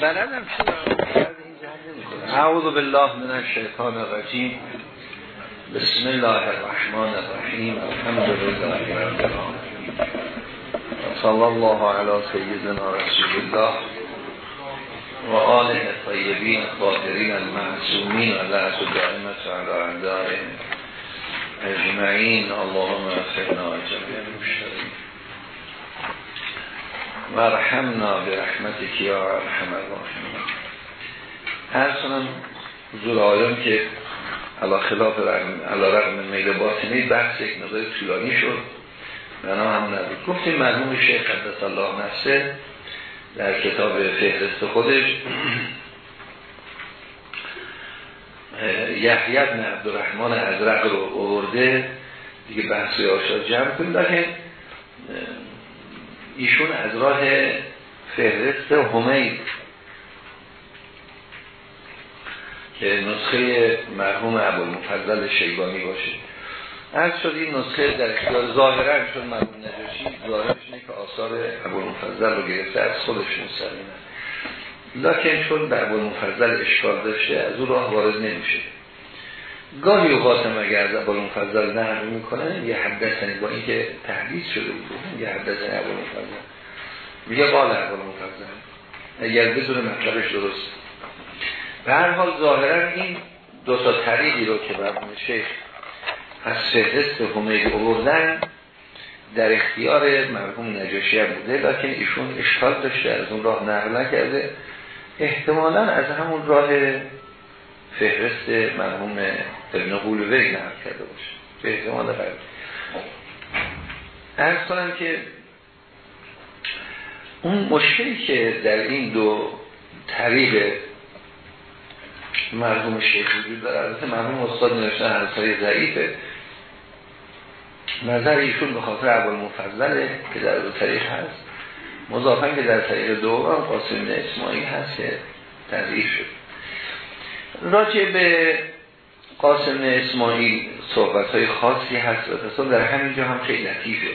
بلدم اعوذ بالله من الشیطان الرجیم. بسم الله الرحمن الرحیم. الحمد لله رب العالمین. صلی الله علی سیدنا رسول الله و آله الطیبین الطاهرین المعصومین و لعت دائمت علی اعدائهم اجمعین. اللهم افقنا جميع المشترین مرحمنا به رحمتك یا ارحم الراحمین. هر سنم حضور آیان که علا خلاف علا رقم میل باطنی بحث یک نظر طولانی شد. بنا هم نبود. گفتیم مرحوم شیخ قدس الله نفسه در کتاب فهرست خودش یحیی بن عبدالرحمن ازرق رو آورده. دیگه بحثی آشاد جمع کنیم. لیکن ایشون از راه فهرست همید که نسخه مرحوم ابوالمفضل شیبانی باشه. از شد این نسخه در اختیار ظاهرا چون مرحوم نجاشی ظاهرش اینه که آثار ابوالمفضل رو گرفته از خودش مستقیمه لکن چون به ابوالمفضل اشکال داشته از او راه وارد نمیشه. گاهی اوقات هم اگر از ابوالمفضل نقل می‌کنه یه حدثنی با اینکه تحدیث شده بود یه حدثنی ابوالمفضل میگه قال ابوالمفضل اگر بدون مطلبش درست. به هر حال ظاهرا این دو تا طریقی رو که مرحوم شیخ از فهرست همید آوردن در اختیار مرحوم نجاشی هم بوده لیکن ایشون اشکال داشته از اون راه نقل نکرده. احتمالا از همون راه فهرست مرحوم ابن قولوی نقل کرده باشه. به احتمال قرد ارز کنم که اون مشکلی که در این دو طریق مرحوم شیخ وجود داره البته مرحوم استاد نوشتن حرسای ضعیفه. نظر ایشون به خاطر اول مفضله که در دو طریق هست. مضافن که در طریق دوم قاسم اسماعیل هست که تضعیف شد. راجع به قاسم اسماعیل صحبت های خاصی هست و تصال در همینجا هم خیلی لطیفه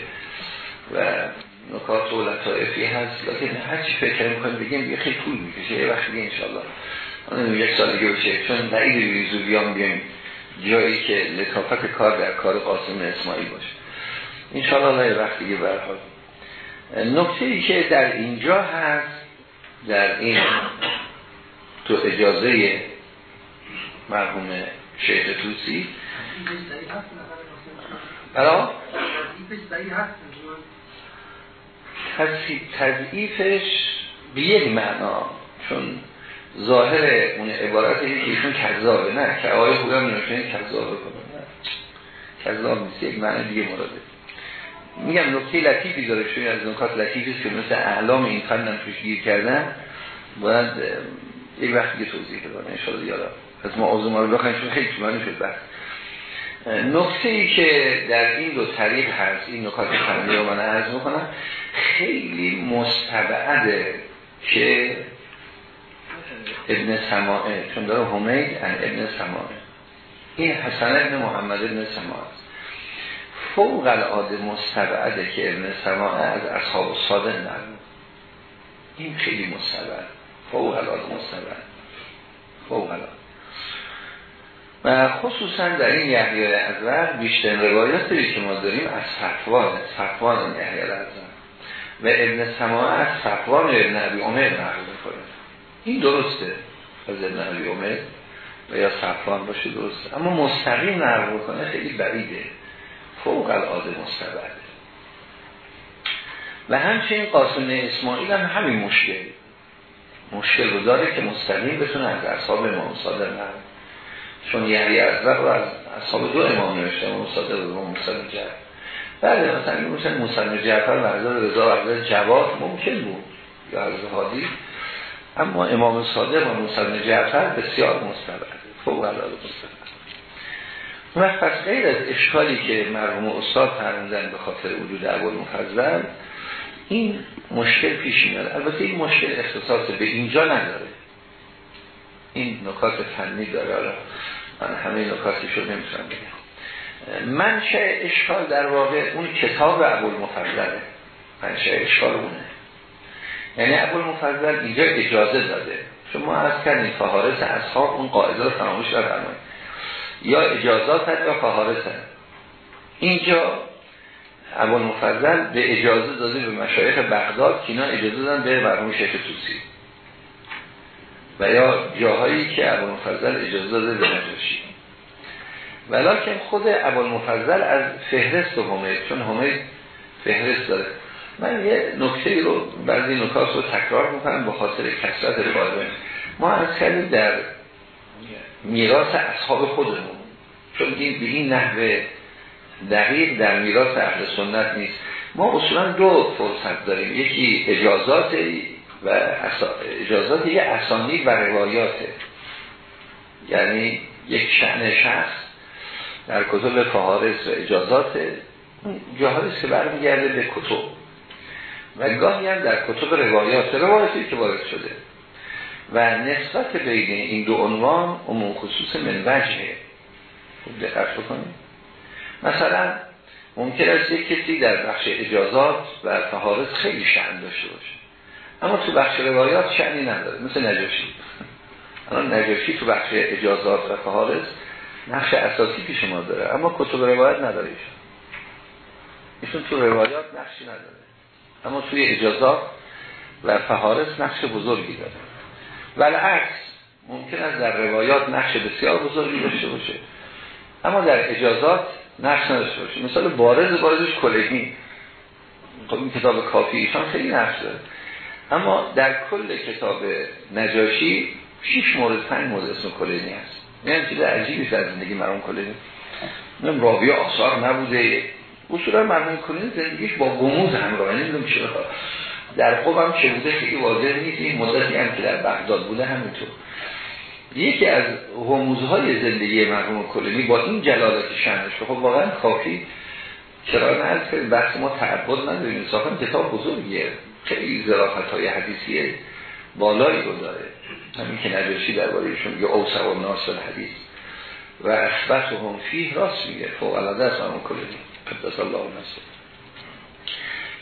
و نکات و لطائفی هست. لیکن هرچی فکر می‌کنیم بگیم خیلی طول می‌کشه. یه وقت دیگه انشالله یک سال دیگه بشه. چون دعید ویزولیان بیایم جایی که لطافت کار در کار قاسم اسماعیل باشه. انشالله یه وقت دیگه برحال نکته ای که در اینجا هست در این تو اجازه مرحوم شیخ توسی. برا؟ تضعیفش به یک معنا چون ظاهر اون عبارت اینه که ایشون کذابه نه؟ که آقای خوبم نمیشه کذابه کنه نه؟ کذاب نیست یک معنی دیگه مراده. میگم نکته لطیفی داره چون از نکات لطیفی که مثل اعلام این فن توش گیر کردن باید یک وقت دیگه توضیح بدم ان شاء یادم. از ما آزوما رو بخوایم چون خیلی طولانی شد. بحث نکته ای که در این دو طریق هست این نکات فنی رو من عرض می‌کنم خیلی مستبعده که ابن سماعه چون داره همید ان ابن سماعه. این حسن ابن محمد ابن سماعه فوق العاده مستبعده که ابن سماعه از اصحاب صادق نرمون این خیلی مستبعد. فوق العاده مستبعد. فوق العاده. و خصوصا در این یحیای ازور بیشتر روایاتی که ما داریم از صفوان صفوان یحیای ازور و ابن سماعه از صفوان ابن عبی عمر نقل می‌کنه. این درسته از ابن عبی عمر. و یا صفوان باشه درسته اما مستقیم نقل کنه خیلی بعیده. فوق العاده مستبعده و همچنین قاسم اسماعیل هم همین مشکل. مشکل رو داره که مستقیم بتونه از اصحاب امام صادق نقل چون یعنی از رو از اصحاب دو امام نوشته امام صادق و موسی جعفر. بله مثلا مثل موسی جعفر و حضرت رضا و جواد ممکن بود یا حضرت حادی. اما امام صادق و موسی جعفر بسیار مستبعد فوق العاده مستبعد و پس غیر از اشکالی که مرحوم استاد فرمودن به خاطر وجود اول مفضل این مشکل پیش میاد البته این مشکل اختصاص به اینجا نداره. این نکات فنی داره. من همه نکاتی شد نمی‌تونم بگم. منشأ اشکال در واقع اون کتاب ابوالمفضله منشأ اشکال اونه. یعنی ابو المفضل اینجا اجازه داده. چون ما از کردیم فهارس اصحاب اون قاعده رو فراموش نفرمایید. یا اجازات هست یا فهارس هست. اینجا ابو المفضل به اجازه داده به مشایخ بغداد که اینا اجازه دادن به مرحوم شیخ توسی. و یا جاهایی که ابو المفضل اجازه داده به نجاشی. ولیکن خود ابو المفضل از فهرست همید چون همید فهرست داره. من یه نکته رو بعضی نکات رو تکرار می‌کنم به خاطر کسرت قائمه ما از کردیم در میراث اصحاب خودمون چون این به این نحوه دقیق در میراث اهل سنت نیست. ما اصولا دو فرصت داریم. یکی اجازات و اجازات یه و روایاته یعنی یک شعن شخص در کتب فهارس و اجازات جاهارس که برمیگرده به کتب. و گاهی هم در کتب روایات. روایاتی که وارد شده. و نسبت بین این دو عنوان عموم خصوص من وجهه خوب دقت بکنید. مثلا ممکن است یک کسی در بخش اجازات و فهارس خیلی شعن داشته باشه. اما تو بخش روایات شعنی نداره مثل نجاشی. الان نجاشی تو بخش اجازات و فهارس نقش اساسی پیش ما داره اما کتب روایت نداره ایشون. ایشون تو روایات نقشی نداره اما توی اجازات و فهارس نقش بزرگی داره. ولی عکس ممکن است در روایات نقش بسیار بزرگی داشته باشه اما در اجازات نقش نداشته باشه. مثال بارز بارزش کلگی خب این کتاب کافی ایشان خیلی نقش داره. اما در کل کتاب نجاشی 6 مورد 5 مورد اسم کلینی هست. یعنی چیز عجیبی در زندگی مرحوم کلینی. نم راوی آثار نبوده. اصولا مرحوم کلینی زندگیش با گموز همراه نمی‌دونم چرا. در خوبم چه بوده خیلی واضح نیست. این مدتی هم که در بغداد بوده همینطور. یکی از غموزهای زندگی مرحوم کلینی با این جلالت شنش خب واقعا کافی. چرا نه؟ بحث ما تعبد نداریم. انصافا کتاب بزرگیه. خیلی ظرافت های حدیثی بالایی رو داره. همین که نجاشی دربارهشون یه اوسع و ناس حدیث و اثبت هم فیه راست میگه فوق العاده است همون کلی. قدس الله نصر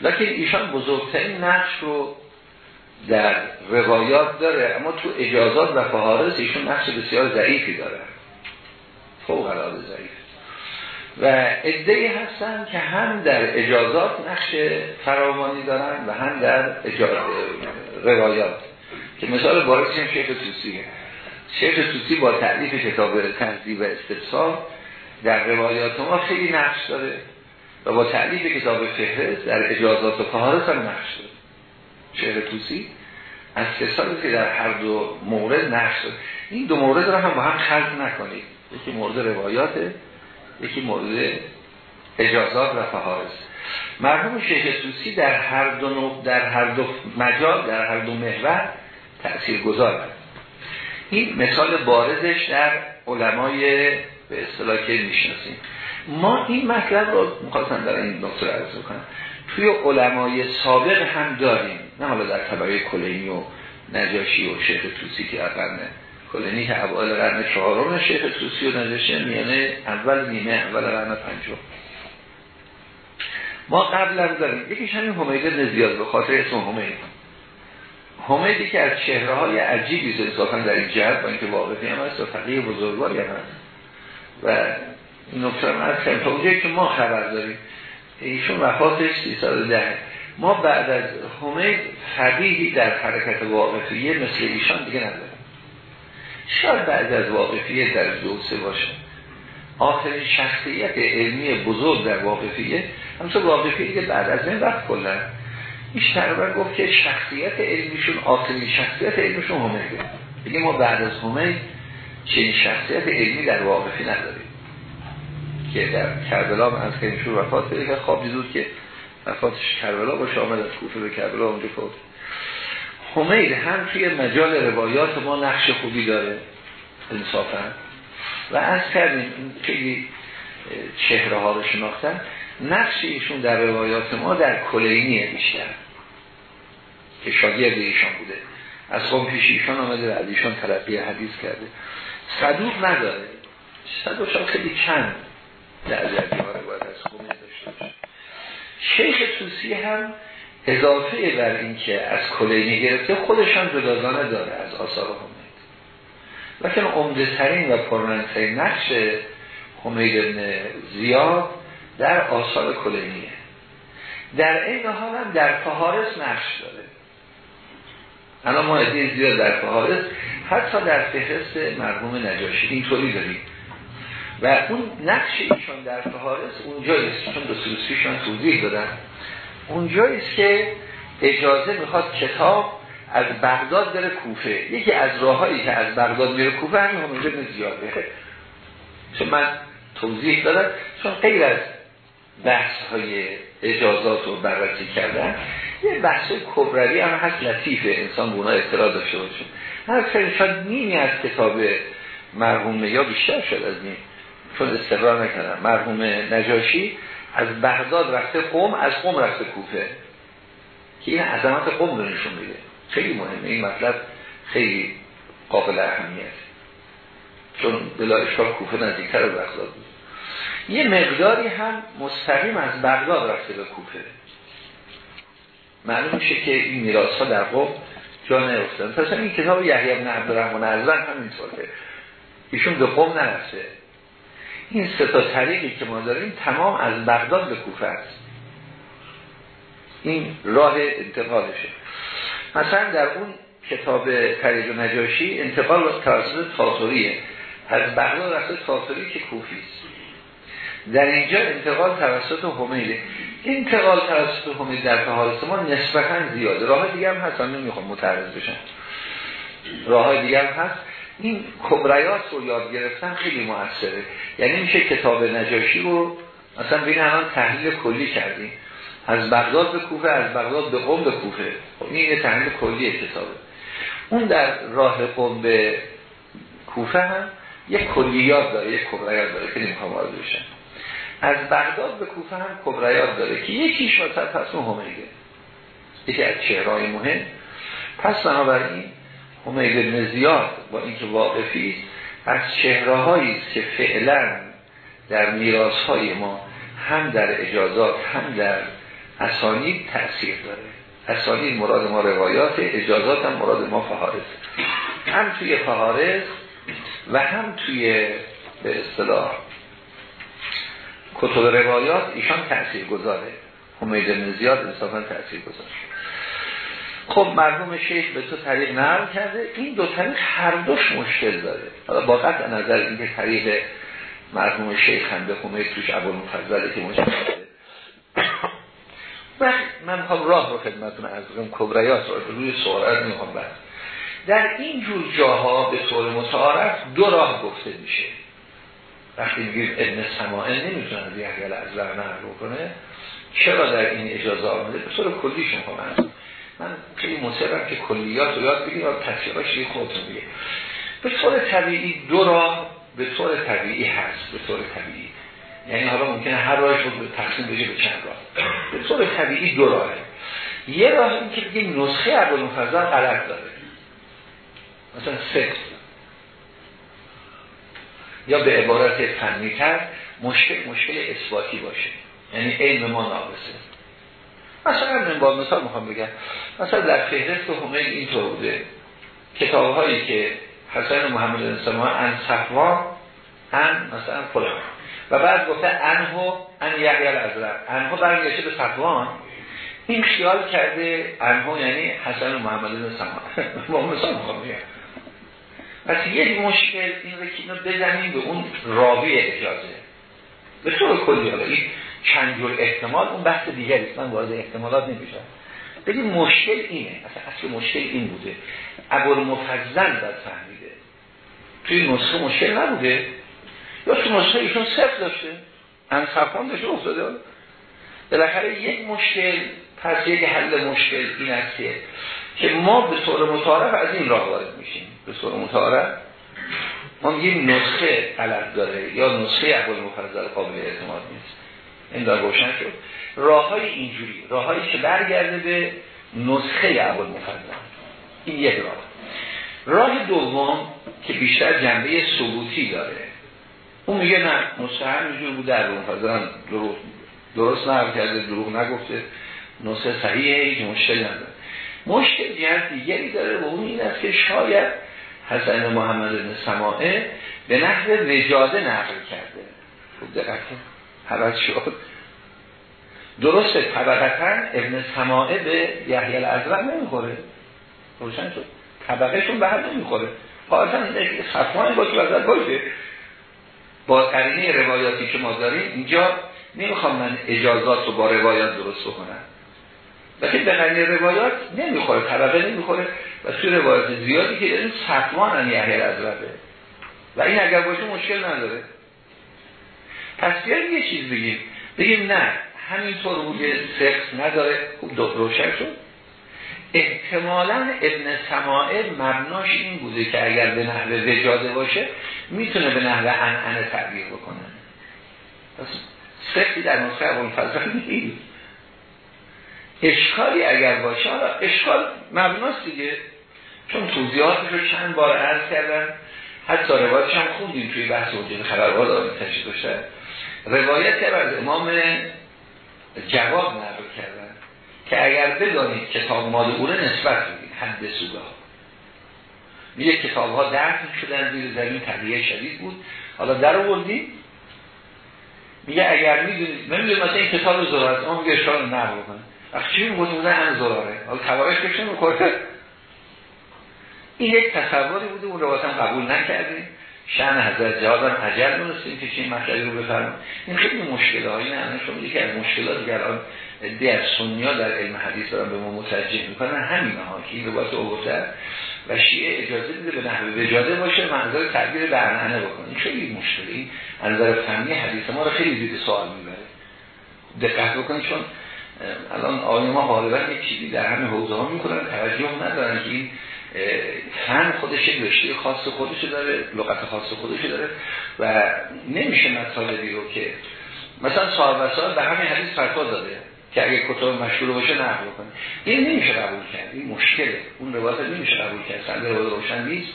لیکن ایشان بزرگترین نقش رو در روایات داره اما تو اجازات و فهارس ایشون نقش بسیار ضعیفی داره. فوق العاده ضعیف. و ادهی هستن که هم در اجازات نقش فراوانی دارن و هم در روایات. که مثال بارسی هم شیخ توسیه شیخ توسی با تعلیف کتاب تنظیب و استفسار در روایات ما خیلی نقش داره و با تعلیف کتاب فهرست در اجازات و فهارس هم نقش داره. شیخ توسی از کسانی که در هر دو مورد نقش داره. این دو مورد رو هم با هم خلط نکنید. یکی مورد روایاته یکی مورد اجازات و فهارس مرحوم شیخ توسی در هر دو در هر دو مجال در هر دو محور تأثیر گذار این مثال بارزش در علمای به اصطلاح که می‌شناسیم. ما این مطلب رو مخواستم در این نقطه عرض کنم توی علمای سابق هم داریم نه حالا در طبقه کلینی و نجاشی و شیخ توسی که کلینی که اول قرن چهارم شیخ توسی و نجاشی میانه اول نیمه اول قرن پنجم. ما قبل هم داریم. یکیش همین حمید نزیاد به خاطر اسم حمید. حمیدی که از چهره های عجیبی انصافا در این جهت با اینکه واقعی هم هست و فقیه بزرگواری هم هست. و نکته هم از تا که ما خبر داریم ایشون وفاتش 310 ما بعد از حمید فقیهی در حرکت واقفیه مثل ایشان دیگه نداریم. شاید بعد از واقفیه در دوسه باشه آخرین شخصیت علمی بزرگ در واقفیه همچون واقفیه دیگه بعد از این وقت کلن ایش تقریبا گفت که شخصیت علمیشون آخرین شخصیت علمیشون همیده دیگه ما بعد از همه چنین شخصیت علمی در واقفی نداریم که در کربلا من از کنیشون وفات که خواب دیدود که وفاتش کربلا باشه آمد از کوفه به کربلا اونجا فوت همید هم توی مجال روایات ما نقش خوبی داره انصافا. و از کردیم خیلی چهره ها رو شناختن. نقش ایشون در روایات ما در کلینیه بیشتر که شاگرد ایشان بوده. از خون پیش ایشان آمده و از ایشان تلقی حدیث کرده. صدوق نداره. صدوق خیلی چند در ها باید از خونه داشته شیخ توسی هم اضافه بر این که از کلینی گرفته خودشان جداگانه داره از آثار حمید لیکن عمده ترین و پرمنترین نقش حمید زیاد در آثار کلینیه در این حال هم در فهارس نقش داره. الان ما ادهی زیاد در فهارس حتی در فهرست مرحوم نجاشی اینطوری داریم. و اون نقش ایشان در فهارس اونجاییست چون به توضیح دادن اونجاییست که اجازه می‌خواد کتاب از بغداد بره کوفه. یکی از راههایی که از بغداد میره کوفه همین همونجا زیاده. چون من توضیح دادم چون غیر از بحث های اجازات رو بررسی کردن یه بحث کبروی هم هست لطیفه. انسان بونا اطلاع داشته باشه. هر خیلی شاید نیمی از کتاب مرحوم یا بیشتر شد از نیم چون استقرار نکردم. مرحوم نجاشی از بغداد رفته قوم از قوم رفته کوفه. که این عظمت قوم رو نشون میده. خیلی مهمه. این مطلب خیلی قابل اهمیت چون بلا اشکال کوفه نزدیکتر از بغداد بود. یه مقداری هم مستقیم از بغداد رفته به کوفه. معلوم میشه که این میراث ها در قوم جا نیفتن پس این کتاب یحیی بن عبدالرحمن ازن همینطوره ایشون به قوم نرفته این سه تا طریقی که ما داریم تمام از بغداد به کوفه است. این راه انتقالشه. مثلا در اون کتاب طریق نجاشی انتقال توسط تاتوریه از بغداد رفته تاتوری که کوفی است. در اینجا انتقال توسط همیده انتقال توسط همید در فهارس ما نسبتا زیاده. راه دیگه هم هست. من نمی‌خوام متعرض بشن راه دیگه هم هست. این کبریات رو یاد گرفتن خیلی موثره. یعنی میشه کتاب نجاشی رو مثلا بین الان تحلیل کلی کردیم. از بغداد به کوفه از بغداد به قم به کوفه. خب این یه تحلیل کلی کتابه. اون در راه قم به کوفه هم یک کلیات داره یک کبریات داره. که نمی‌خوام وارد بشن از بغداد به کوفه هم کبریات داره که یکیش مثلا پس اون همیده یکی از چهرهای مهم. پس بنابراین همید ابن زیاد با اینکه واقفی از چهره که فعلا در میراث های ما هم در اجازات هم در اسانید تأثیر داره. اسانید مراد ما روایات اجازات هم مراد ما فهارس. هم توی فهارس و هم توی به اصطلاح کتب روایات ایشان تأثیر گذاره حمید زیاد انصافا تأثیر گذاره خب مرحوم شیخ به تو طریق نرم کرده. این دو طریق هر دوش مشکل داره. حالا با قطع نظر اینکه طریق مرحوم شیخ هم به حمید توش عبال مفضله که مشکل داره. و من هم راه رو خدمتون از اون کبریات رو روی سوالت می‌خوام بست در این جور جاها به طور متعارف دو راه گفته میشه. وقتی میگیم ابن سماعه نمی‌تونه از یحیی از نقل کنه چرا در این اجازه آمده؟ به طور کلیشون کنم من خیلی مصرم که کلیات رو یاد بگیم و تصیراش یه خودتون بگه به طور طبیعی دو راه به طور طبیعی هست به طور طبیعی. یعنی حالا ممکنه هر راهش رو تقسیم بشه به چند راه. به طور طبیعی دو راهه. یه راه این که بگیم نسخه عبدالمفضل غلط داره. مثلا سه. یا به عبارت فنیتر مشکل مشکل اثباتی باشه. یعنی علم ما ناقصه. مثلا من با مثال می‌خوام بگم. مثلا در فهرست همین اینطور بوده. کتاب هایی که حسین محمد انسان ان صفوان ان مثلا فلان. و بعد گفته انهو ان یحیی الازرق. انهو برگشته به صفوان این خیال کرده انهو یعنی حسن محمد انسان با مثال می‌خوام بگم. پس یک مشکل این رو که بزنیم به اون راوی اجازه به طور کلی چند جور احتمال اون بحث دیگری من وارد احتمالات نمیشم. بگیم مشکل اینه. اصلا اصل مشکل این بوده. ابر مفضل بد فهمیده. توی نسخه مشکل نبوده. یا تو نسخه ایشون صفر داشته. انصفان داشته افتاده. بالاخره یک مشکل پس یک حل مشکل این است که ما به طور متعارف از این راه وارد میشیم. به طور متعارف. ما یه نسخه غلط داره یا نسخه اول مفضل قابل اعتماد نیست. این دار روشن شد. راه های اینجوری راه که برگرده به نسخه اول مفضل این یک راه. راه دوم که بیشتر جنبه ثبوتی داره. اون میگه نه نسخه همینجور بوده در مفضل درست درست نقل کرده دروغ نگفته. نسخه صحیحه هیچ مشکل نداره. مشکل جهت دیگری داره و اون این است که شاید حسن محمد بن سماعه به نحو وجاده نقل کرده. خوب دقت حوض شد. درسته طبقتا ابن سماعه به یحیی الازرق نمی‌خوره. روشن شد. طبقهشون به هم نمی‌خوره. خواهدن خفمان با تو باشه. با قرینه روایاتی که ما داریم اینجا نمی‌خوام من اجازات رو با روایات درست بکنم. لیکن به قرینه روایات نمی‌خوره طبقه نمی‌خوره. و توی روایات زیادی که داریم صفوان هم یحیی الازرقه. و این اگر باشه مشکل نداره. پس یه چیز بگیم. بگیم نه همینطور بوده سخت نداره. خوب روشن شد. احتمالا ابن سماعه مبناش این بوده که اگر به نحو وجاده باشه می‌تونه به نحو انعنه تعبیر بکنه. پس سختی در نسخه اون فضل نیست. اشکالی اگر باشه حالا اشکال مبناست دیگه. چون توضیحاتش رو چند بار عرض کردن. حتی روایتش هم خوندیم توی بحث وجود خبرها داریم تشکیل داشته روایت از امام جواب نقل کردن که اگر بدانید کتاب مال اوره نسبت بدید حد سوگاه میگه کتاب ها درد شدن زیر زمین تغییر شدید بود. حالا در آوردیم میگه اگر می‌دونید من می‌دونید مثلا این کتاب زراره اما میگه اشکال نقل بکنه وقتی چی میگه ان زراره حالا توارش کش نمی‌کنه این یک تصوری بوده اون رو قبول نکردیم. شن حضرت جواد هم عجل دونستیم که چین مطلبی رو بفرم این خیلی مشکل هایی نه شما یکی از مشکلات که الان دی از سنیا در علم حدیث دارن به ما متوجه می‌کنن. همین ها که این روایت اوورده و شیعه اجازه میده به نحوه وجاده باشه منظر تعبیر برنانه بکنه. خیلی مشکلی این نظر فنی حدیث ما رو خیلی زیر سوال می‌بره. دقت بکنید چون الان آقای ما غالبا یک چیزی در همین حوزه ها می‌کنن توجه ندارن که این فن خودش یک رشته خاص خودش داره لغت خاص خودش داره و نمیشه مطالبی رو که مثلا صاحب وسائل به همین حدیث فتوا داده که اگه کتاب مشهور باشه نقل کنه این نمیشه قبول کرد این مشکله. اون روایت نمیشه قبول کرد سنده روایت روشن نیست.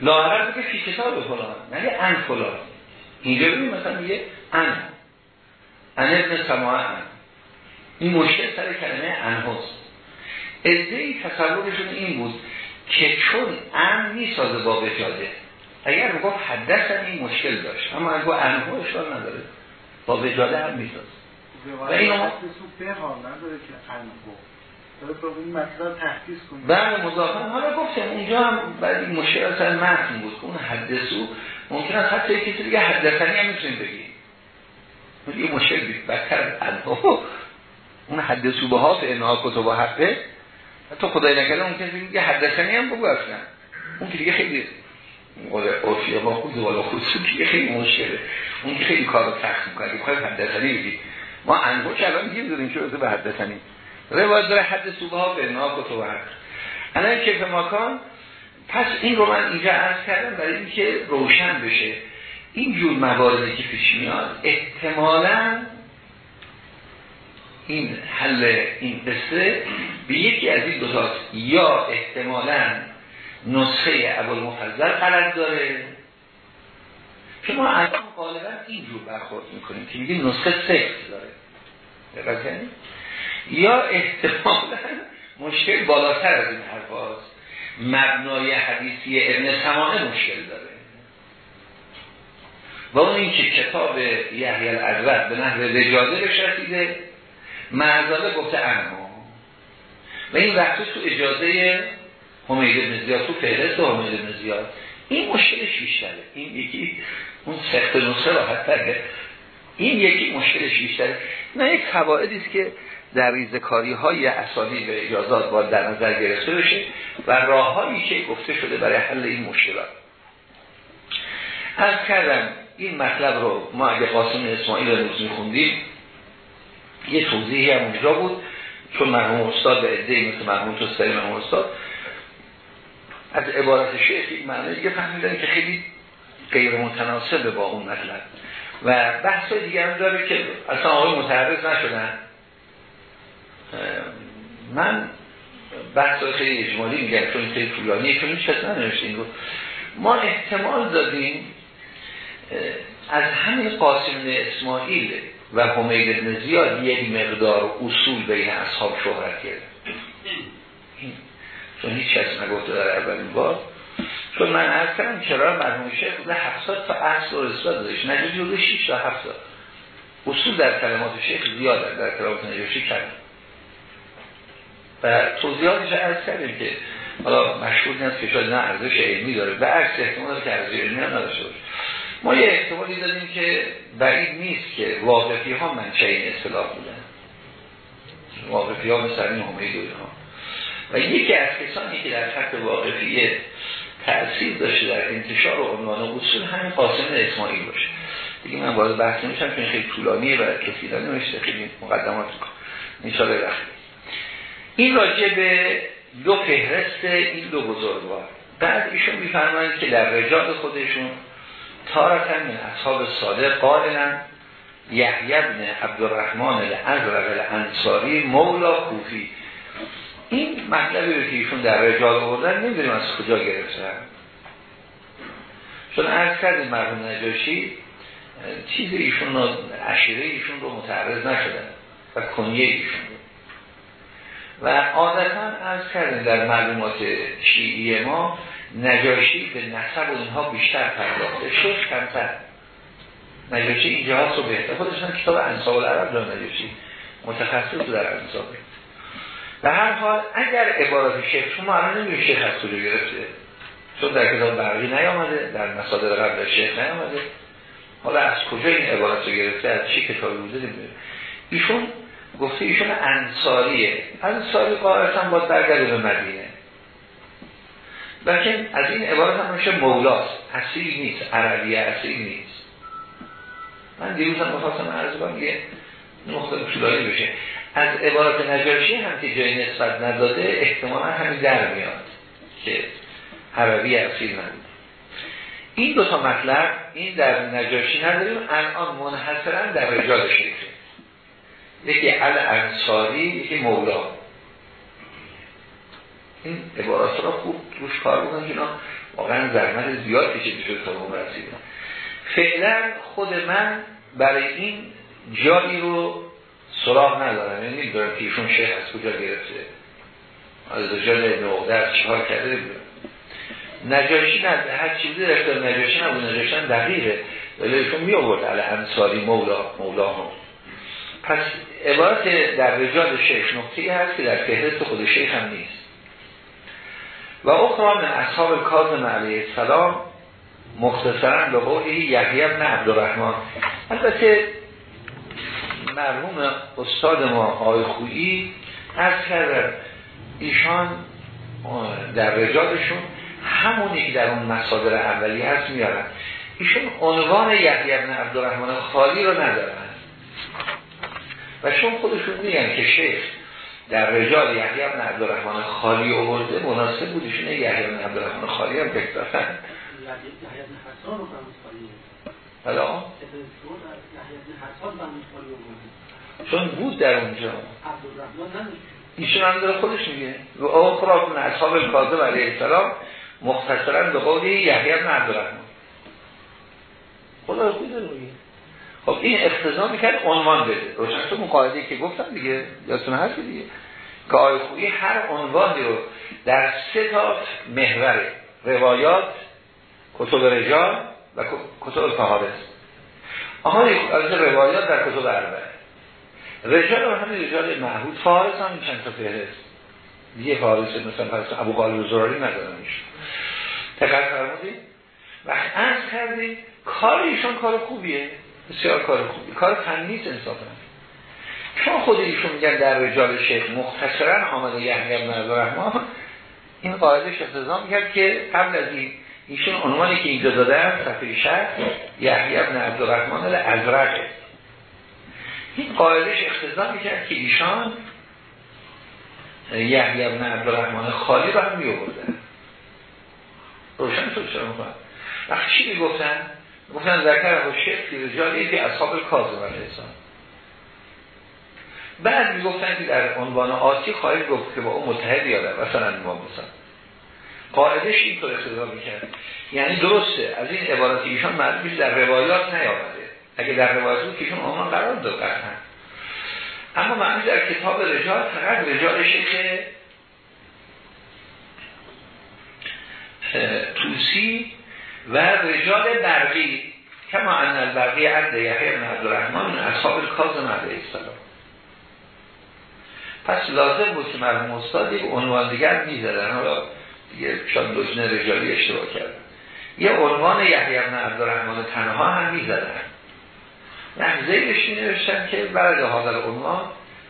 لاغر بگه فی کتاب فلان نگه ان فلان. اینجا ببین مثلا میگه ان. ان ابن سماع این مشکل سر کلمه انهاست ای تصورشون این بود که چون ام می‌سازه با وجاده اگر می‌گفت حدثن این مشکل داشت. اما اگر انهو اشکال نداره. با وجاده هم می‌سازه. و این نداره که بله مضافن حالا گفتم اونجا هم بعد این مشکل اصلا متن بود که اون حدثو ممکن است حتی کسی دیگه حدثنی هم می‌تونیم بگیم. این مشکل بید بدتر انهو اون حدثو به ها به انها کتب حقه تو خدای نکرده اون کسی میگه حدثنی هم بگو اصلا. اون که دیگه خیلی عرفی ما خود والا خودسو دیگه خیلی مشکله. اون که خیلی کار سخت می‌کنه بخواهی حدثنی بگی ما انگوش الان میگیم داریم چه به حدثنی روایت داره حد صوبه ها به نا کتب حق الان کیف ماکان پس این رو من اینجا عرض کردم برای اینکه روشن بشه. این جور مواردی که پیش میاد احتمالاً این حل این قصه به یکی از این دو یا احتمالا نسخه اول مفضل غلط داره. که ما الان غالبا اینجور برخورد می‌کنیم که میگیم نسخه سخت داره. یا احتمالا مشکل بالاتر از این حرف مبنای حدیثی ابن سمانه مشکل داره. و اون این که کتاب یحیی الازرق به نحو رجاده بشرسیده معذاله گفته انما و این وقتی تو اجازه حمید بن زیاد تو فهرست حمید بن زیاد. این مشکلش بیشتره. این یکی اون سخت نسخه راحت تره این یکی مشکلش بیشتره. نه یک قواعدی است که در ریزکاری های اسامی به اجازات باید در نظر گرفته بشه و راههایی که گفته شده برای حل این مشکلات. از کردم این مطلب رو ما اگه قاسم اسماعیل رو میخوندیم یه توضیحی هم اونجا بود چون مرحوم استاد به عده مثل مرحوم توستری مرحوم استاد. از عبارت شیخ این معنی دیگه فهمیدن که خیلی غیر متناسبه با اون مطلب. و بحث دیگه هم داره که اصلا آقای متحرز نشدن. من بحث خیلی اجمالی میگم چون خیلی که هیچ کس ننوشته رو. ما احتمال دادیم از همین قاسم اسماعیل و حمید ابن زیاد یک مقدار اصول بین اصحاب شهرت کرد. چون هیچ کس نگفته در اولین بار. چون من عرض کردم چرا مرحوم شیخ بوده 70 تا اصل و رسالت داشت نجاشی بوده 6 تا 70 اصول در کلمات شیخ زیاد در کلمات نجاشی کرد و توضیحاتش عرض کردیم که حالا مشهور نیست که شاید نه ارزش علمی داره. و عکس احتمال که ارزش علمی هم نداشته باشه. ما یه احتمالی دادیم که بعید نیست که واقفی ها منشه این اصطلاح بودن. واقفی ها مثل این همیدوی ها. و یکی از کسانی که در خط واقفیه تأثیر داشته در انتشار و عنوان و اصول همین قاسم اسماعیل باشه. دیگه من باید بحث نمیشم که خیلی طولانیه و کسیدانی نمیشه خیلی مقدمات انشاءالله رخی این راجع به دو فهرست این دو بزرگوار. بعد ایشون میفرمایند که در رجال خودشون تارتن من اصحاب صادق قائلن یحیی ابن عبدالرحمن الازرق الانصاری مولا کوفی. این مطلبی رو که ایشون در رجال بردن نمی‌دونیم از کجا گرفتن. چون عرض کردیم مرحوم نجاشی چیز ایشون رو عشیره ایشون رو متعرض نشدن و کنیه ایشون. رو و عادتا از کردیم در معلومات شیعی ما نجاشی به نسب و اینها بیشتر پرداخته. شش کمتر. نجاشی اینجا هست رو بهتر. خودشون کتاب انصاب العرب داره نجاشی. متخصص در انصابه به هر حال اگر عبارات شیخ شما الان نمی‌دونید شیخ از کجا گرفته. چون در کتاب برقی نیامده در مصادر قبل شیخ نیامده. حالا از کجا این عبارات رو گرفته؟ از چی کتابی بوده؟ نمی‌دونید ایشون گفته ایشون انصاریه. انصاری قاعدتا باید برگرده به مدینه. لیکن از این عبارت هم میشه مولاست. اصیل نیست. عربیه اصیل نیست. من دیروز هم بخواستم عرض کنم یه نقطه بشه. از عبارت نجاشی هم که جای نسبت نداده احتمالا همین در میاد که عربی اصیل نبود این دو تا مطلب این در نجاشی نداریم الان منحصرا در رجال شیخه. یکی ال انصاری یکی مولا. این عبارات را خوب روش کار بودن که اینا واقعا زحمت زیاد کشیده شد تا اون رسیدن فعلا خود من برای این جایی رو سراغ ندارم. یعنی نمی‌دونم که ایشون شیخ از کجا گرفته. از رجال عقده چهار کرده بود نجاشی نه هر چیزی رفته نجاشی نبود. نجاشی دقیقه. ولی ایشون می آورد انصاری مولا مولا هم. پس عبارت در رجال شیخ نقطه هست که در فهرست خود شیخ هم نیست. و اخرى من اصحاب کاظم علیه السلام مختصرا به قولی یحیی ابن عبدالرحمن. البته مرحوم استاد ما آقای خویی از کردن ایشان در رجالشون همونی که در اون مصادر اولی هست میارن. ایشون عنوان یحیی ابن عبدالرحمن خالی رو ندارن. و چون خودشون میگن که شیخ در رجال یحیی بن عبدالرحمن خالی آورده مناسب بود ایشون یحیی بن عبدالرحمن خالی هم بکترن حالا؟ چون بود در اونجا. ایشون هم داره خودش میگه. و آخرا من اصحاب الکاظم علیه السلام مختصرا به قولی یحیی بن عبدالرحمن. خدا خود میگه. خب این اقتضا می‌کرد عنوان بده. روشن تو مقایده که گفتم دیگه. یادتون هست دیگه. که آیه خویی هر عنوانی رو در سه تا محور روایات کتب رجال و کتب فهارس آهای از روایات در کتب عربه. رجال رو همین رجال معهود فارس هم چند تا فهرست. یه فارس مثلا فرس ابو قالب زراری ندارنش تقرر فرمودی. و از کردیم کار ایشان کار خوبیه. بسیار کار خوبی. کار فنی انصافا. چون خود ایشون میگن در رجال شیخ مختصرا آمده یحیی بن عبدالرحمن این قاعدش اقتضا می‌کرد که قبل از این ایشون عنوانی که اینجا دادن صفحه شهر یحیی بن عبدالرحمن الازرقه این قاعدش اقتضا می‌کرد که ایشان یحیی بن عبدالرحمن خالی رو هم میوردن روشن شد چرا می‌کنن وقتی چی می‌گفتن؟ گفتن ذکر و فی رجال که اصحاب کاظم علیه السلام بعد می‌گفتن که در عنوان آتی خواهی گفت که با اون متحد یادم مثلا امام بسن قاعدش اینطور اقتضا می‌کرد. یعنی درسته از این عبارات ایشان معلوم در روایات نیامده. اگه در روایت بود که عنوان قرار داد قطعا. اما معنی در کتاب رجال فقط رجالشه که توسی و رجال برقی کما ان البرقی عبد یحیی بن عبدالرحمن من اصحاب کاظم علیه السلام. پس لازم بود که مرحوم استاد یک عنوان دیگر می‌زدن. حالا دیگه شان لجنه رجالی اشتباه کردن. یه عنوان یحیی بن عبدالرحمن تنها هم می‌زدن. یعنی زیرش می نوشتن که برد حاضر عنوان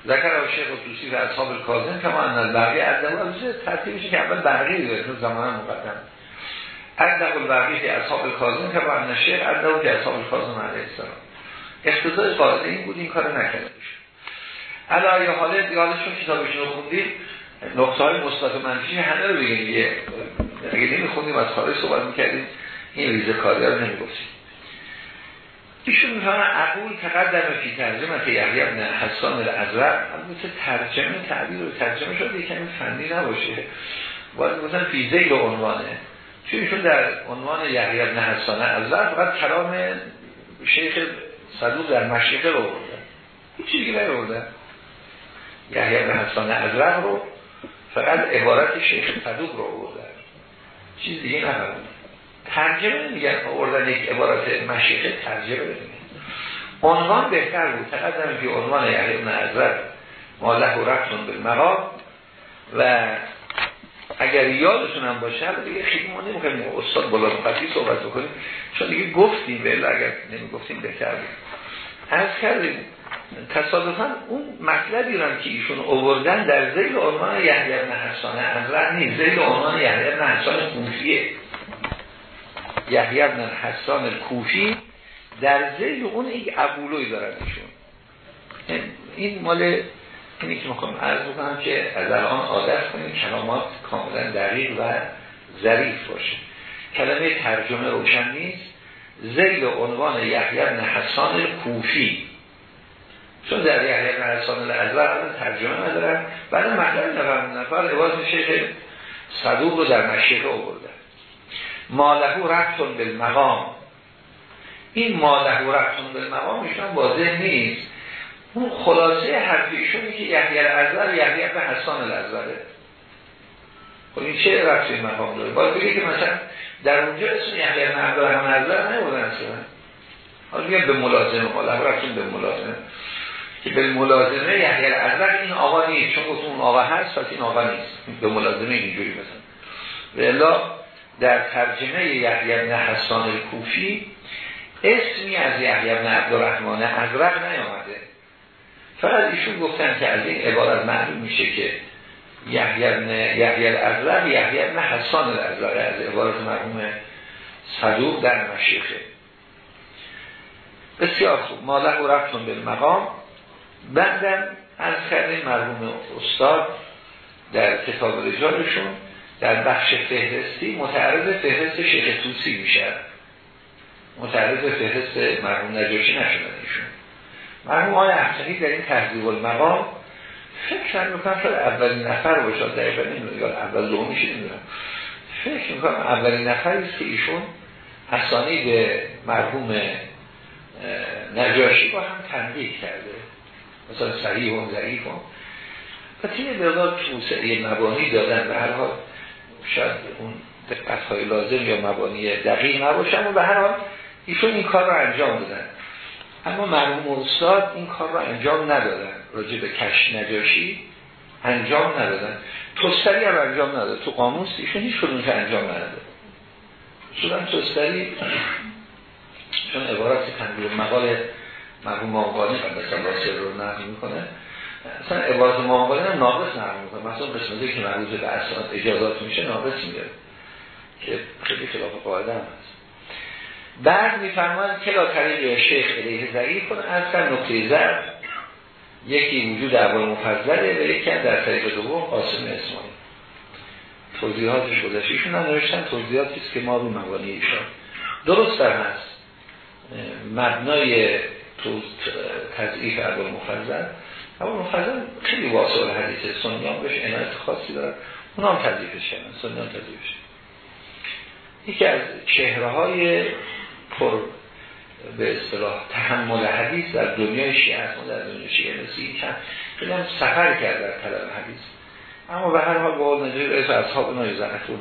ذکر و شیخ توسی و اصحاب کاظم کما ان البرقی عبد ترتیبش که اول برقی دیگه زمان مقدم ادب البرقی که اصحاب کاظم که بعد نشیر ادب که اصحاب کاظم علیه السلام. اقتضای قاعده این بود این کار نکرده علایه حاله دیالشون کتابشون رو خوندیم نقطه های مثبت منفی همه رو بگیم. دیگه اگه نمیخوندیم از خارج صحبت می‌کردیم این ریزه کاری رو نمی‌گفتیم. ایشون می‌فهمن عقول تقدم فی ترجمه که یحیی ابن حسان الازرق البته ترجمه تعبیر و ترجمه شده یکم فنی نباشه. باید گفتن فی زیل عنوانه. چون در عنوان یحیی ابن حسان الازرق فقط کلام شیخ صدوق در مشیقه رو برده هیچ چیزی نبرده یحیی ابن حسان الازرق رو فقط عبارت شیخ صدوق رو برده چیز دیگه نبرده ترجمه میگن آوردن یک عبارت مشیخه ترجمه بدونید عنوان بهتر بود. تقدم که عنوان یحیی ابن حضرت ماله و رفتون به و اگر یادتون هم باشه دیگه خیلی ما نمی‌خوایم استاد بلا مقدی صحبت بکنیم چون دیگه گفتیم به اگر نمی‌گفتیم بود. از کردیم تصادفا اون مطلبی رو که ایشون اووردن در زیل عنوان یحیی ابن حسان حضرت نیست. زیل عنوان یحیی ابن حسان کوفیه. یحیی بن حسان کوفی در زیر اون یک عبولوی دارن ایشون. این مال اینی که می‌خوام عرض بکنم که از الان عادت کنیم کلامات کاملا دقیق و ظریف باشه. کلمه ترجمه روشن نیست. زیر عنوان یحیی بن حسان کوفی. چون در یحیی بن حسان الازور ترجمه ندارن. بعد مطلب نفر نفر عباس شیخ صدوق رو در مشیقه آورده. مالهو رفتون به مقام این مالهو رفتون به مقام ایشان واضح نیست. اون خلاصه حرفیشونی که یحیی الازر یحیی به حسان الازره خب این چه رفتی مقام داره؟ باید بگه که مثلا در اونجا اسم یحیی بن عبدالرحمن الازر نبودن اصلا حالا میگن به ملازمه مالهو رفتون به ملازمه. که به ملازمه یحیی الازر این آقا نیست چون گفتون اون آقا هست پس این آقا نیست. به ملازمه اینجوری مثلا. و در ترجمه یحیی بن حسان کوفی اسمی از یحیی بن عبدالرحمن ازرق نیامده. فقط ایشون گفتن که از این عبارت معلوم میشه که یحیی بن یحیی الازرق یحیی بن حسان الازرق از عبارت مرحوم صدوق در مشیخه. بسیار خوب. ماله و رفتون به مقام. بعدم از کردیم مرحوم استاد در کتاب رجالشون در بخش فهرستی متعرض فهرست شیخ توسی میشه. متعرض فهرست مرحوم نجاشی نشدن مرحوم آقای احسانی در این تحضیب المقام. فکر می‌کنم شاید اولین نفر باشد دقیقا نمی‌دونم اول دومیش نمی‌دونم. فکر می‌کنم اولین نفری است که ایشون حسانی به مرحوم نجاشی با هم تنبیه کرده. مثلا صحیح و ضعیف و. و تیه مقدار توسعه مبانی دادن. به هر حال شاید اون دقت های لازم یا مبانی دقیق نباشه اما به هر حال ایشون این کار رو انجام دادن. اما مرحوم استاد این کار رو انجام ندادن. راجع به کش نجاشی انجام ندادن. توستری هم انجام نداد تو قاموس ایشون هیچ کدوم که انجام نداده شدن توستری چون عبارت تنبیر مقال مرحوم مقالی قبل سر رو نقل می‌کنه. اصلا عبارت معامله هم ناقص نرم می‌کنه. مثلا قسمتی که مربوط به اسناد اجازات میشه ناقص میگه که خیلی خلاف قاعده هم هست. بعد میفرمان کلا طریق شیخ علیه ضعیف کنه از کن نقطه زر یکی وجود اول مفضله و یکی در طریق دوم قاسم اسمانی توضیحاتش گذشتیشون هم نوشتن توضیحاتی که ما رو مبانی ایشان. درست در هست. مبنای تضعیف اول مفضل. اما مفضل خیلی واسه حدیث سنیان بهش عنایت خاصی دارن. اونا هم تضیفش کردن. سنیان تضیفش یکی از چهره های پر به اصطلاح تحمل حدیث در دنیای شیعه ما در دنیای شیعه این چند خیلی هم سفر کرد در طلب حدیث. اما به هر حال با نجوی رئیس اصحاب نایزنتون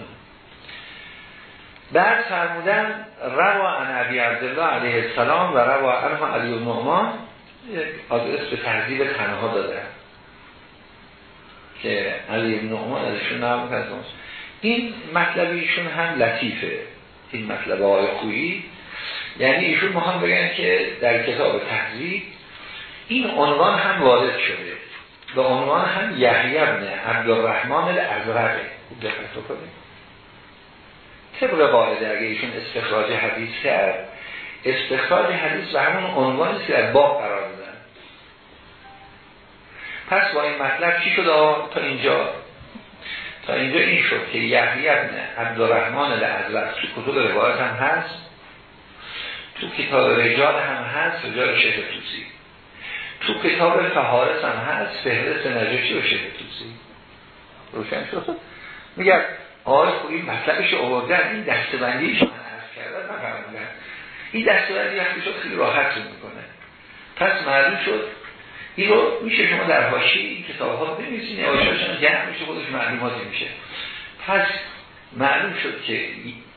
بعد فرمودن روا عن عبی عبدالله علیه السلام و روا عنه علی النعمان. آدرس به تحضیب تنها داده. که علی نعمان ازشون نام این مطلبیشون هم لطیفه. این مطلب آقای خویی یعنی ایشون می‌خوان بگن که در کتاب تحضیب این عنوان هم وارد شده. به عنوان هم یحیی ابن عبدالرحمن الازرقه خوب دقت کنید طبق قاعده اگه ایشون استخراج حدیث کرد استخراج حدیث به همون عنوانی که در باب قرار دادن. پس با این مطلب چی شد تا اینجا. تا اینجا این شد که یحیی ابن عبدالرحمن الازرق تو کتب روایت هم هست. تو کتاب رجال هم هست رجال شیخ توسی تو کتاب فهارس هم هست فهرست نجاشی و شیخ توسی روشن شد؟ میگه آقای خوبی مطلبش آوردن این دستبندیش من عرض کردن نفرمودن این دستبندی وقتی شد خیلی راحت می‌کنه. پس معلوم شد این رو میشه شما در حاشیه این کتاب ها بنویسین نواشتاشون جمع میشه خودش معلوماتی میشه. پس معلوم شد که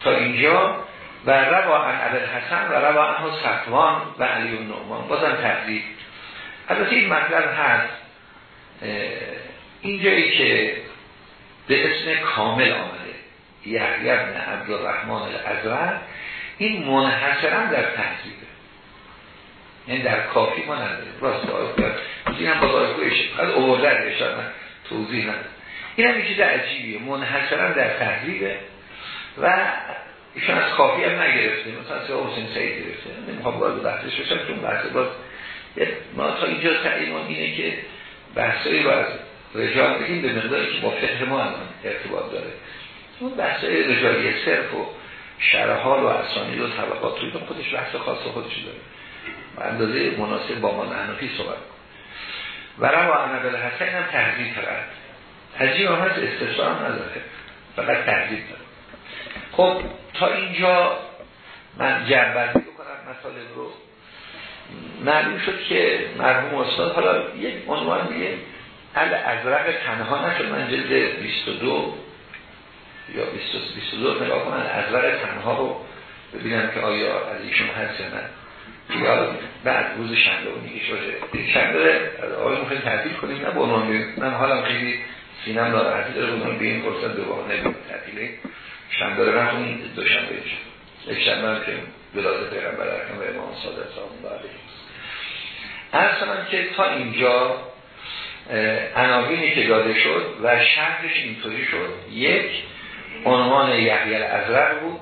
تا اینجا و روا عن عبد حسن و روا عنه صفوان و علی و نعمان. بازم تقریب البته این مطلب هست اینجایی که به اسم کامل آمده. یحیی ابن عبدالرحمن الازرق این منحصرا در تحضیبه یعنی در کافی ما نداره راست آقای این هم باز آقای از اووردن من توضیح نداره این هم چیز عجیبیه. منحصرا در تحضیبه و ایشون از کافی هم نگرفته مثلا سه حسین سعید گرفته. نمی‌خوام وارد بحثش بشم چون بحث باز ما تا اینجا تعییمان اینه که بحثایی رو از رجال بگیم به مقداری که با فقه ما هم ارتباط داره. اون بحثای رجالی صرف و شرحال و اسانید و طبقات توی خودش بحث خاص خودش داره. و اندازه مناسب با ما نحنفی صحبت و رو عنبل حسین هم تحضیب کرد. تحضیب هم هست استثار نداره. فقط تحضیب داره. خب تا اینجا من جنبندی بکنم مطالب رو. معلوم شد که مرحوم استاد حالا یک عنوان دیگه ال ازرق تنها نشد. من جلد 22 یا 22 نگاه کنم ازرق تنها رو ببینم که آیا از ایشون هست یا نه. یا بعد روز شنبه و نیگه شده. شنبه آیا مخیلی تعطیل کنیم نه با من حالا خیلی سینم ناراحتی داره بودم به این فرصت به بحانه تعطیله. شنبه رو نخونیم دو شنبه یک شنبه که ولادت پیغمبر و امام صادق سلام الله علیه که تا اینجا عناوینی که داده شد و شرحش اینطوری شد. یک عنوان یحیی الازرق بود.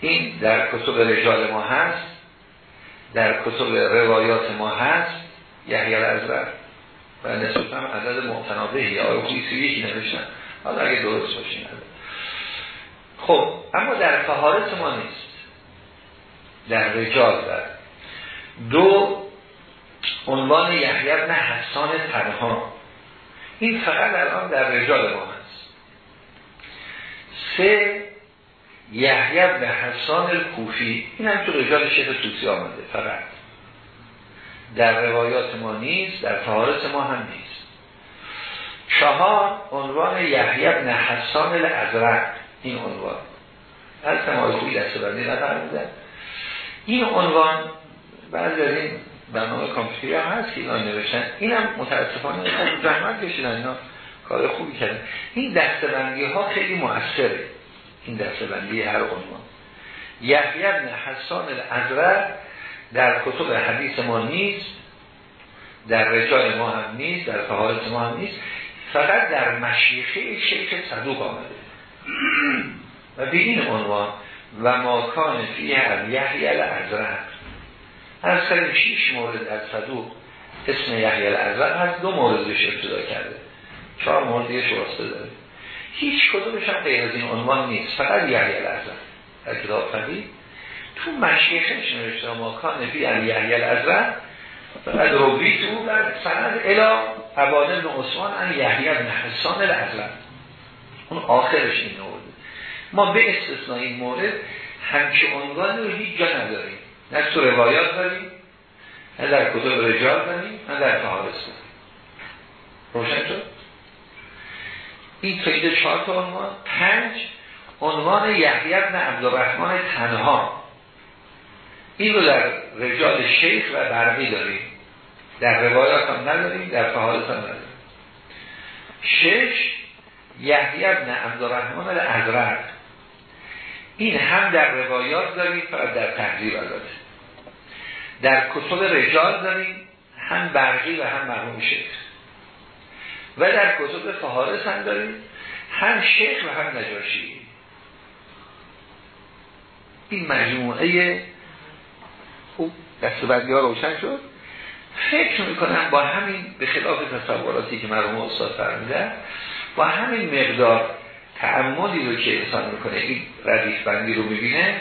این در کتب رجال ما هست. در کتب روایات ما هست. یحیی الازرق. و نسبت هم عدد معتنابهی. آقای خویسی یکی نوشتن. حالا اگه درست باشین خب اما در فهارس ما نیست. در رجال در دو عنوان یحیی بن حسان تنها. این فقط الان در رجال ما هست. سه یحیی بن حسان الکوفی. این هم تو رجال شیخ توسی آمده فقط. در روایات ما نیست در فهارس ما هم نیست. چهار عنوان یحیی بن حسان الازرق. این عنوان. از تمایزوی دستبندی نفرمودن این عنوان بعد از این برنامه کامپیوتری هست که اینا نوشتن. اینم متاسفانه زحمت کشیدن اینا. کار خوبی کردن. این دستبندی ها خیلی موثره. این دستبندی هر عنوان. یحیی بن حسان الازرق در کتب حدیث ما نیست. در رجال ما هم نیست. در فهارس ما هم نیست. فقط در مشیخه شیخ صدوق آمده. و به این عنوان و ماکان فیه هم یحیی الازرق. از سر شیش مورد از صدوق اسم یحیی الازرق هست. دو موردش ابتدا کرده. چهار موردش واسطه داره. هیچ کدومش هم غیر از این عنوان نیست. فقط یحیی الازرق. در کتاب فقید تو مشیخش نوشته ماکان فیه هم یحیی الازرق فقط روی تو در سند الا عبادل عثمان ان یحیی بن حسان الازرق. اون آخرش این نورده ما به استثناء این مورد همچه عنوان رو هیچ جا نداریم. نه تو روایات داریم نه در کتب رجال داریم نه در فهارس داریم. روشن شد؟ این تایید چهار تا عنوان. پنج عنوان یحیی بن عبدالرحمن تنها. این رو در رجال شیخ و برقی داریم. در روایات هم نداریم در فهارس هم نداریم. شش یحیی بن عبدالرحمن الازرق این هم در روایات داریم فقط در تحضیر البته در کتب رجال داریم هم برقی و هم مرحوم شیخ. و در کتب فهارس هم داریم هم شیخ و هم نجاشی. این مجموعه خوب دست بعدی ها روشن شد. فکر می‌کنم با همین به خلاف تصوراتی که مرحوم استاد فرمیده با همین مقدار تعملی رو که انسان می‌کنه این ردیف بندی رو می‌بینه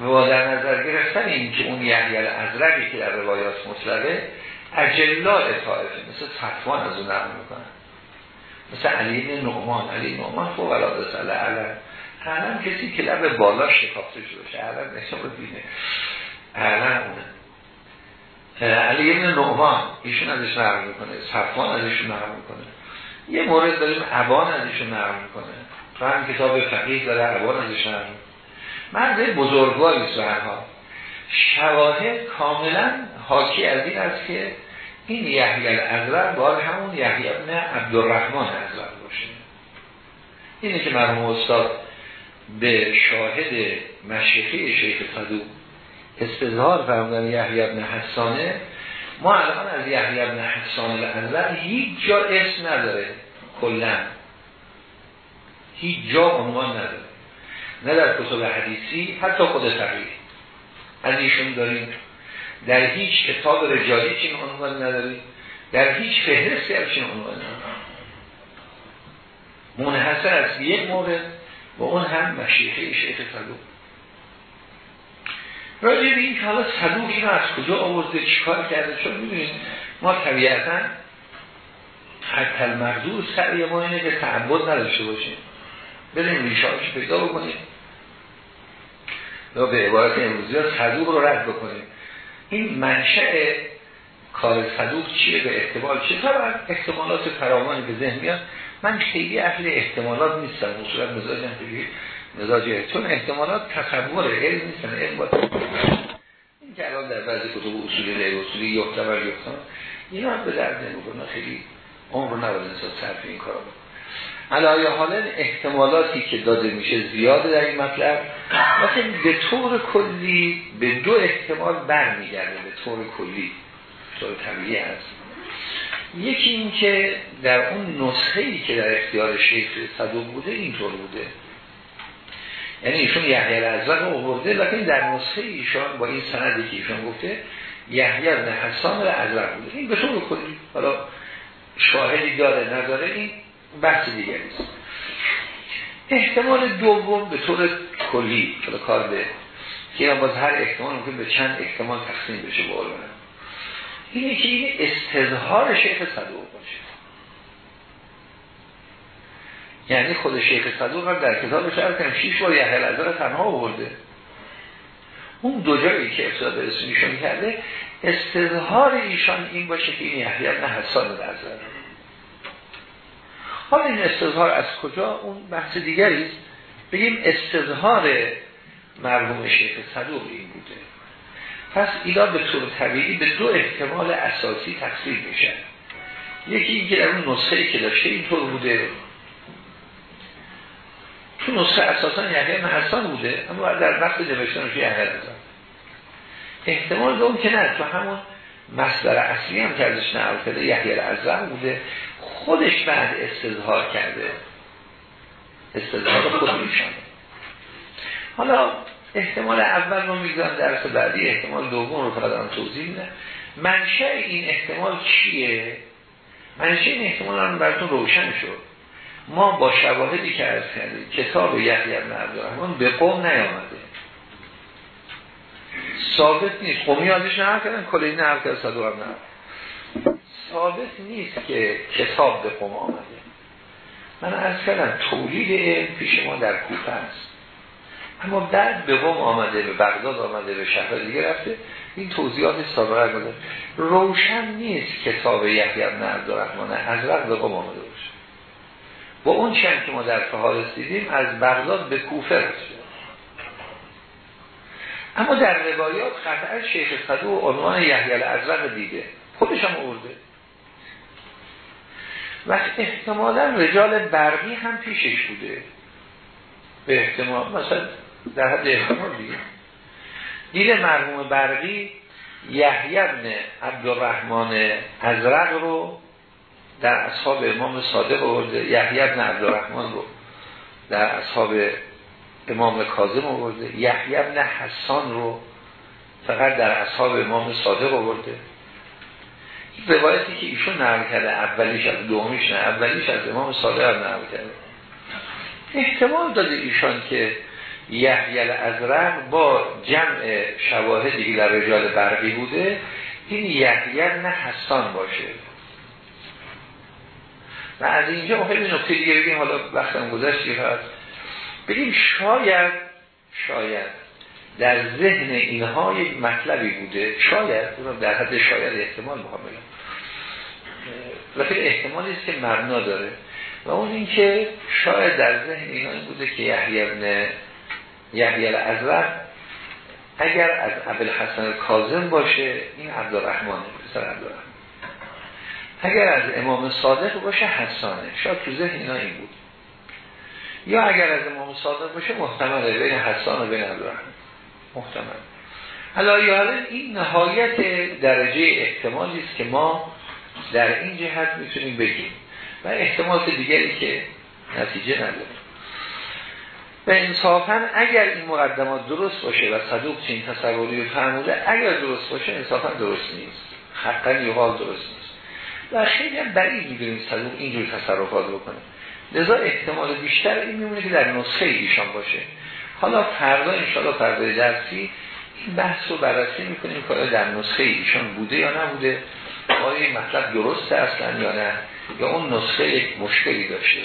و در نظر گرفتن این که اون یحیی ازرقی که در روایات مطلقه اجلا طائفه مثل فتوان از اون نقل می‌کنن مثل علی نعمان. علی نعمان فوق العاده ساله علم علم کسی که لب بالا شکافته شده علم نشان بینه علم اونه علی بن نعمان. ایشون ازش نقل می‌کنه صفوان ازشون نقل می‌کنه. یه مورد داریم عبان ازشون نقل می‌کنه. تو هم کتاب فقیه داره عبان ازش نقل مرد بزرگواری ها شواهد کاملا حاکی از این است که این یحیی الازرق بار همون یحیی ابن عبدالرحمن ازرق باشه. اینه که مرحوم استاد به شاهد مشیخی شیخ صدوق استظهار فرمودن یحیی ابن حسانه ما الان از یحیی ابن حسان الازرق هیچ جا اسم نداره کلا. هیچ جا عنوان نداره. نه در کتب حدیثی حتی خود تقریب از ایشون داریم. در هیچ کتاب رجالی چین عنوان نداریم در هیچ فهرستی هم چین عنوان نداریم منحصر از یک مورد و اون هم مشیخه شیخ صدوق راجع به این که حالا صدوق اینو از کجا آورده؟ چیکار کرده؟ چون می‌دونید ما طبیعتا حتی المردود سعی ما اینه که تعبد نداشته باشیم. بریم ریشاش پیدا بکنیم. یا به عبارت امروزی ها صدوق رو رد بکنیم. این منشأ کار صدوق چیه؟ به احتمال چیه؟ طبعا احتمالات فراوانی به ذهن میاد. من خیلی اهل احتمالات نیستم. مصورت مزاجم خیلی مزاجه چون احتمالات تصور علم نیستن علم با این که الان در بعضی کتب اصولی غیر اصولی یختبر یختم اینا هم به درد نمی‌کنه خیلی عمر نباید انسان صرف این کارا علایه حالا احتمالاتی که داده میشه زیاده در این مطلب. لیکن به طور کلی به دو احتمال برمیگرده به طور کلی. طور طبیعی هست. یکی این که در اون نسخه که در اختیار شیخ صدوق بوده اینطور بوده. یعنی ایشون یحیی الازرق آورده لیکن در نسخه ایشان با این سندی که ایشان گفته یحیی بن حسان الازرق بوده. این به طور کلی حالا شاهدی داره نداره این بحث دیگری است. احتمال دوم به طور کلی حالا کار به که باز هر احتمال ممکن به چند احتمال تقسیم بشه به اینه که این استظهار شیخ صدوق باشه. یعنی خود شیخ صدوق هم در کتاب شهر کنم شیش بار یحیی الازر تنها آورده. اون دو جایی که افتاد اسمیشون کرده استظهار ایشان این باشه که این یحیی ابن حسان الازر حالا این استظهار از کجا؟ اون بحث دیگری است. بگیم استظهار مرحوم شیخ صدوق این بوده. پس اینا به طور طبیعی به دو احتمال اساسی تقسیم میشن. یکی اینکه در اون نسخه که داشته اینطور بوده. تو نسخه اساسا یحیی بن حسان بوده اما در وقت نوشتنش یحیی حسان احتمال دوم که نه تو همون مصدر اصلی هم که ازش نقل کرده یحیی بوده خودش بعد استظهار کرده. استظهار خود میشانه حالا احتمال اول رو می‌گذارم درس بعدی احتمال دوم رو فقط توضیح میدم. منشه این احتمال چیه؟ منشه این احتمال هم براتون روشن شد. ما با شواهدی که از کردیم کتاب یحیی بن عبدالرحمن به قوم نیامده. ثابت نیست. قومی ازش نه کردن کلی نه کردن صدوق هم نه ثابت نیست که کتاب به قوم آمده. من از کردم تولید پیش ما در کوفه است. اما بعد به قم آمده به بغداد آمده به شهر دیگه رفته. این توضیحات سابقه بوده روشن نیست کتاب یحیی بن عبدالرحمن از به قم آمده باشه. با اون چند که ما در فهارس دیدیم از بغداد به کوفه رسید اما در روایات قطعا شیخ صدو عنوان یحیی الازرق دیده. خودش هم ارده. و احتمالا رجال برقی هم پیشش بوده. به احتمال مثلا در حد احتمال دیگه. دیده مرحوم برقی یحیی ابن عبدالرحمن ازرق رو در اصحاب امام صادق آورده یحیی ابن عبدالرحمن رو در اصحاب امام کاظم آورده یحیی ابن حسان رو فقط در اصحاب امام صادق آورده روایتی که ایشون نقل کرده اولیش از دومیش نه اولیش از امام صادق نقل کرده. احتمال داده ایشان که یحیی الازرق با جمع شواهدی که در رجال برقی بوده این یحیی نه حسان باشه. و از اینجا ما خیلی نکته دیگه بگیم حالا وقتم گذشتی هست بگیم شاید شاید در ذهن اینها یک مطلبی بوده. شاید در حد شاید احتمال بگم. وقتی احتمالی است که مرنا داره. و اون این که شاید در ذهن اینها این بوده که یحیی ابن یحیی الازرق اگر از حسن کاظم باشه این عبدالرحمن پسر عبدالرحمن. اگر از امام صادق باشه حسانه. شاید تو ذهن اینا این بود. یا اگر از امام صادق باشه محتمله بین حسان و بین عبدالرحمن. محتمل. حالا یاره این نهایت درجه احتمالی است که ما در این جهت می‌تونیم بگیم. و احتمال دیگری که نتیجه نداره. و انصافا اگر این مقدمات درست باشه و صدوق چین تصوری فرموده اگر درست باشه انصافا درست نیست. حقا یقال درست نیست. و خیلی هم بعید می‌دونیم صدوق اینجور تصرفات بکنه لذا احتمال بیشتر این میمونه که در نسخه ایشان باشه. حالا فردا انشاءالله فردا درسی این بحث رو بررسی می‌کنیم که در نسخه ایشان بوده یا نبوده آیا این مطلب درسته اصلا یا نه یا اون نسخه یک مشکلی داشته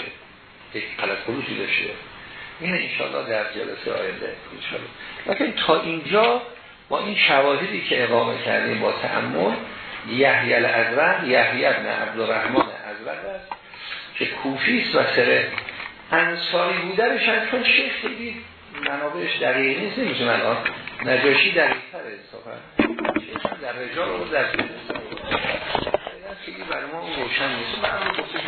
یک خروجی داشته. این انشاءالله در جلسه آینده لیکن تا اینجا با این شواهدی که اقامه کردیم با تعمل یحیی الازرق یحیی ابن عبدالرحمن ازرق است که کوفیست و سر انصاری رو شاید چون شیخ خیلی منابعش دقیق نیست نمیشه من آن نجاشی دقیق تر انصافا در رجال رو در خیلی برای ما روشن نیست. من رو گفته